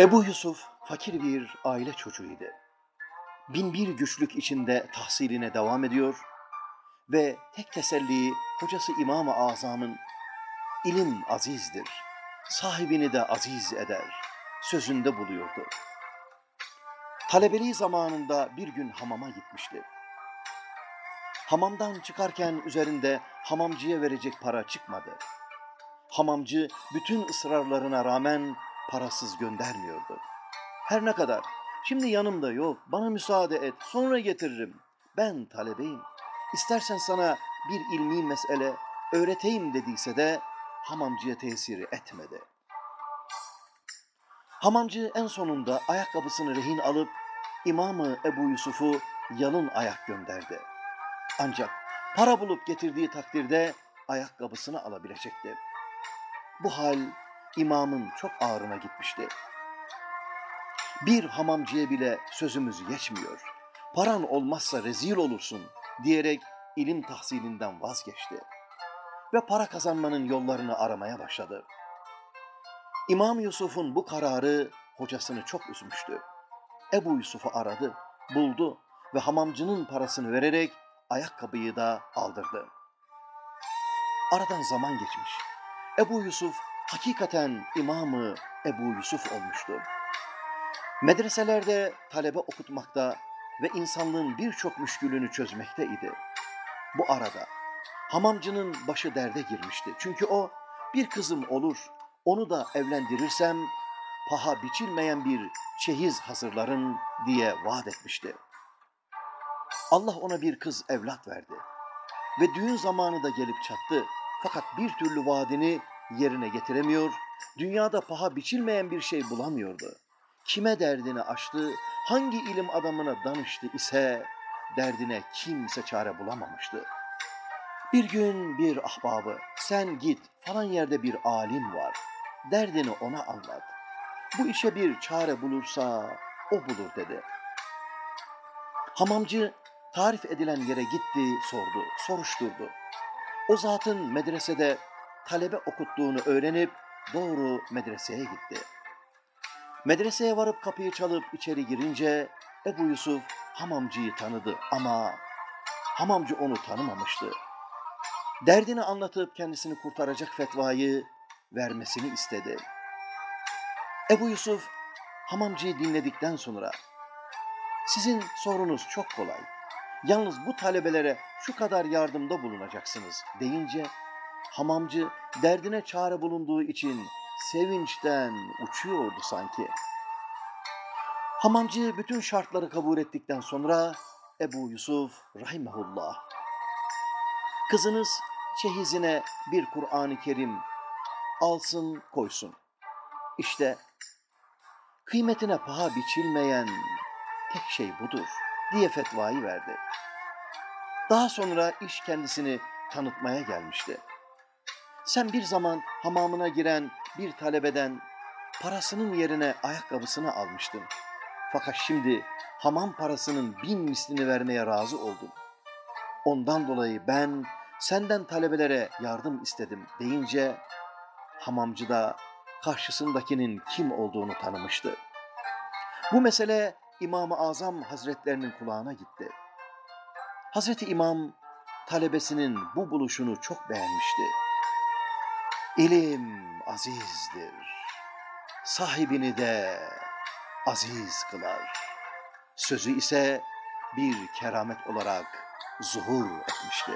Ebu Yusuf fakir bir aile çocuğuydu. Bin bir güçlük içinde tahsiline devam ediyor ve tek teselli hocası İmam-ı Azam'ın ilim azizdir, sahibini de aziz eder sözünde buluyordu. Talebeliği zamanında bir gün hamama gitmişti. Hamamdan çıkarken üzerinde hamamcıya verecek para çıkmadı. Hamamcı bütün ısrarlarına rağmen parasız göndermiyordu. Her ne kadar şimdi yanımda yok bana müsaade et sonra getiririm. Ben talebeyim. İstersen sana bir ilmi mesele öğreteyim dediyse de hamamcıya tesiri etmedi. Hamamcı en sonunda ayakkabısını rehin alıp İmamı Ebu Yusuf'u yalın ayak gönderdi. Ancak para bulup getirdiği takdirde ayakkabısını alabilecekti. Bu hal imamın çok ağrına gitmişti. Bir hamamcıya bile sözümüz geçmiyor. Paran olmazsa rezil olursun diyerek ilim tahsilinden vazgeçti. Ve para kazanmanın yollarını aramaya başladı. İmam Yusuf'un bu kararı hocasını çok üzmüştü. Ebu Yusuf'u aradı, buldu ve hamamcının parasını vererek ayakkabıyı da aldırdı. Aradan zaman geçmiş. Ebu Yusuf hakikaten imamı Ebu Yusuf olmuştu. Medreselerde talebe okutmakta ve insanlığın birçok müşkülünü çözmekteydi. Bu arada hamamcının başı derde girmişti. Çünkü o bir kızım olur, onu da evlendirirsem paha biçilmeyen bir çeyiz hazırlarım diye vaat etmişti. Allah ona bir kız evlat verdi ve düğün zamanı da gelip çattı. Fakat bir türlü vaadini yerine getiremiyor, dünyada paha biçilmeyen bir şey bulamıyordu. Kime derdini açtı, hangi ilim adamına danıştı ise derdine kimse çare bulamamıştı. Bir gün bir ahbabı, sen git falan yerde bir alim var, derdini ona anlat. Bu işe bir çare bulursa o bulur dedi. Hamamcı tarif edilen yere gitti, sordu, soruşturdu. O zatın medresede talebe okuttuğunu öğrenip doğru medreseye gitti. Medreseye varıp kapıyı çalıp içeri girince Ebu Yusuf hamamcıyı tanıdı ama hamamcı onu tanımamıştı. Derdini anlatıp kendisini kurtaracak fetvayı vermesini istedi. Ebu Yusuf hamamcıyı dinledikten sonra sizin sorunuz çok kolay. Yalnız bu talebelere şu kadar yardımda bulunacaksınız deyince hamamcı derdine çare bulunduğu için sevinçten uçuyordu sanki. Hamamcı bütün şartları kabul ettikten sonra Ebu Yusuf rahimehullah kızınız çehizine bir Kur'an-ı Kerim alsın koysun. İşte kıymetine paha biçilmeyen tek şey budur diye fetvayı verdi. Daha sonra iş kendisini tanıtmaya gelmişti. Sen bir zaman hamamına giren bir talebeden parasının yerine ayakkabısını almıştın. Fakat şimdi hamam parasının bin mislini vermeye razı oldum. Ondan dolayı ben senden talebelere yardım istedim deyince hamamcı da karşısındakinin kim olduğunu tanımıştı. Bu mesele İmam-ı Azam Hazretlerinin kulağına gitti. Hazreti İmam talebesinin bu buluşunu çok beğenmişti. İlim azizdir, sahibini de aziz kılar. Sözü ise bir keramet olarak zuhur etmişti.